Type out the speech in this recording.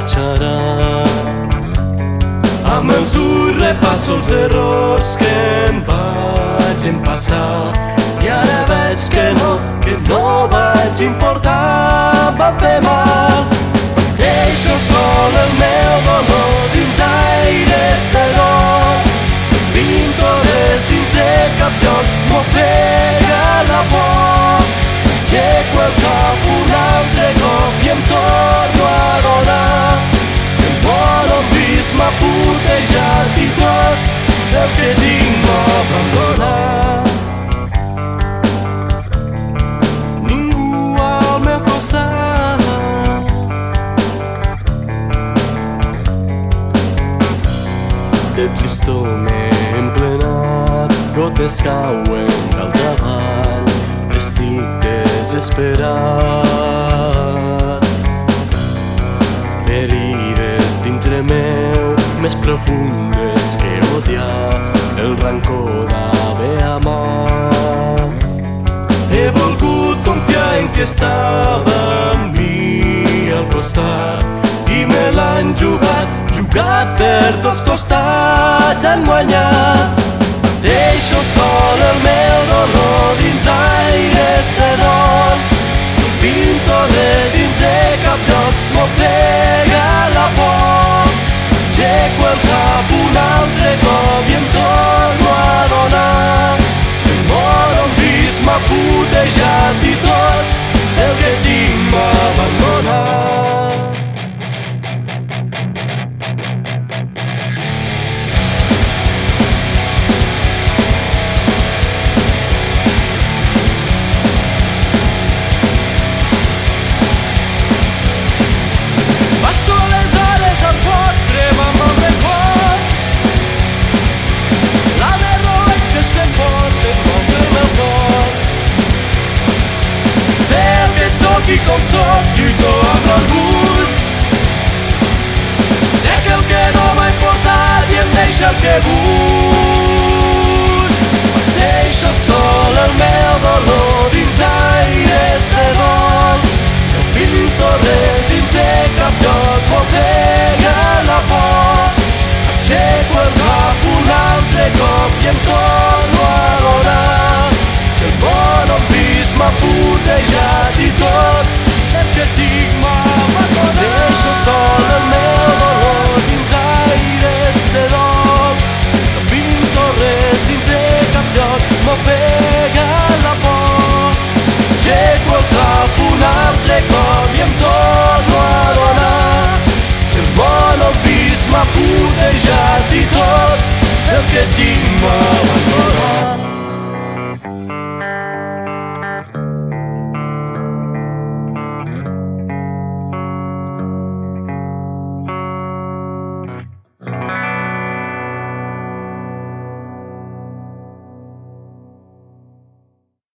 marxarà. Amb els ulls repasso els errors que em vaig passar. I ara veig que no, que no vaig importar. Que tinc m'ha abandonat. Ningú al meu costat de tristor m'he emplenat, gotes cauen del davant, estic desesperat. Ferides dintre meu, més profundes que odiar, el rancor d'haver amat. He volgut confiar en que estava amb mi al costat i me l'han jugat, jugat per tots costats, han guanyat. Deixo sol el meu dolor dins aires de dol, pinto res dins de cap lloc, m'ofega que sóc i com sóc, lluito amb l'orgull. Dec el que no m'ha importat i em deixa el que vull. Deixo sol el meu dolor dins aires de dol. No pinto res dins de cap lloc, m'ofega la por. Aixeco el cap un altre cop i em torno m'ha putejat i tot el que tinc malament.